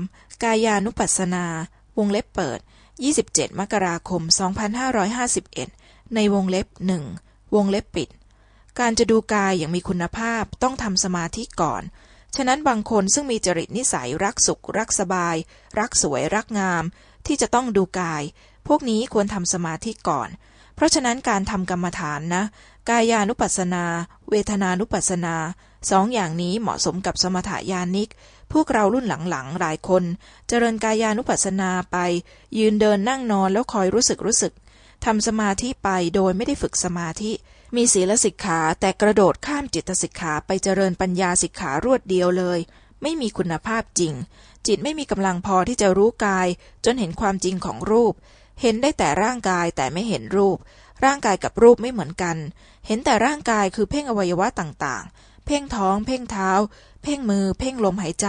3. กายานุปัสสนา วงเล็บเปิด 27 มกราคม 2551 ในวงเล็บหนึ่งวงเล็บปิด การจะดูกายอย่างมีคุณภาพต้องทำสมาธิก่อน ฉะนั้นบางคนซึ่งมีจริตนิสัยรักสุข รักสบาย รักสวยรักงาม ที่จะต้องดูกาย พวกนี้ควรทำสมาธิก่อน เพราะฉะนั้นการทำกรรมฐานนะ กายานุปัสสนา เวทนานุปัสสนา สองอย่างนี้เหมาะสมกับสมถยานิก พวกเรารุ่นหลังๆ หลายคน เจริญกายานุปัสสนาไป ยืนเดินนั่งนอนแล้วคอยรู้สึกรู้สึกทำสมาธิไปโดยไม่ได้ฝึกสมาธิ มีศีลสิกขาแต่กระโดดข้ามจิตสิกขาไปเจริญปัญญาสิกขารวดเดียวเลย ไม่มีคุณภาพจริง จิตไม่มีกำลังพอที่จะรู้กาย จนเห็นความจริงของรูป เห็นได้แต่ร่างกายแต่ไม่เห็นรูป ร่างกายกับรูปไม่เหมือนกัน เห็นแต่ร่างกายคือเพ่งอวัยวะต่างๆ เพ่งท้อง เพ่งเท้า เพ่งมือ เพ่งลมหายใจ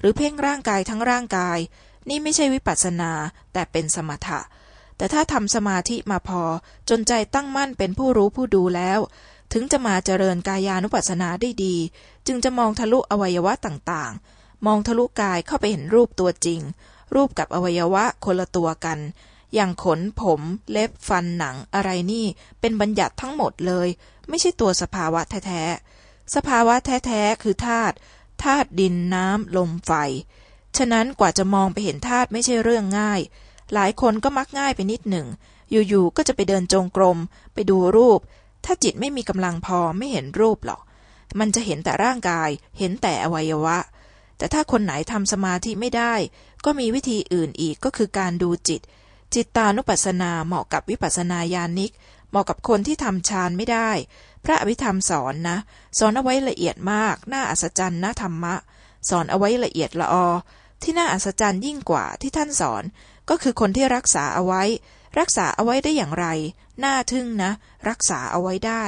หรือเพ่งร่างกายทั้งร่างกาย นี่ไม่ใช่วิปัสสนาแต่เป็นสมถะ แต่ถ้าทำสมาธิมาพอจนใจตั้งมั่นเป็นผู้รู้ผู้ดูแล้ว ถึงจะมาเจริญกายานุปัสสนาได้ดี จึงจะมองทะลุอวัยวะต่างๆ มองทะลุกายเข้าไปเห็นรูปตัวจริง รูปกับอวัยวะคนละตัวกันอย่างขนผม เล็บฟันหนังอะไรนี่ เป็นบัญญัติทั้งหมดเลย ไม่ใช่ตัวสภาวะแท้ สภาวะแท้ๆคือธาตุธาตุดินน้ำลมไฟ ฉะนั้นกว่าจะมองไปเห็นธาตุไม่ใช่เรื่องง่าย หลายคนก็มักง่ายไปนิดหนึ่ง อยู่ๆก็จะไปเดินจงกรม ไปดูรูป ถ้าจิตไม่มีกำลังพอไม่เห็นรูปหรอก มันจะเห็นแต่ร่างกาย เห็นแต่อวัยวะ แต่ถ้าคนไหนทำสมาธิไม่ได้ ก็มีวิธีอื่นอีกก็คือการดูจิต จิตตานุปัสสนาเหมาะกับวิปัสสนาญาณิก เหมาะกับคนที่ทำฌานไม่ได้ ระอภิธรรมสอนนะ สอนเอาไว้ละเอียดมาก น่าอัศจรรย์นะธรรมะ สอนเอาไว้ละเอียดละออ ที่น่าอัศจรรย์ยิ่งกว่าที่ท่านสอน ก็คือคนที่รักษาเอาไว้ รักษาเอาไว้ได้อย่างไร น่าทึ่งนะ รักษาเอาไว้ได้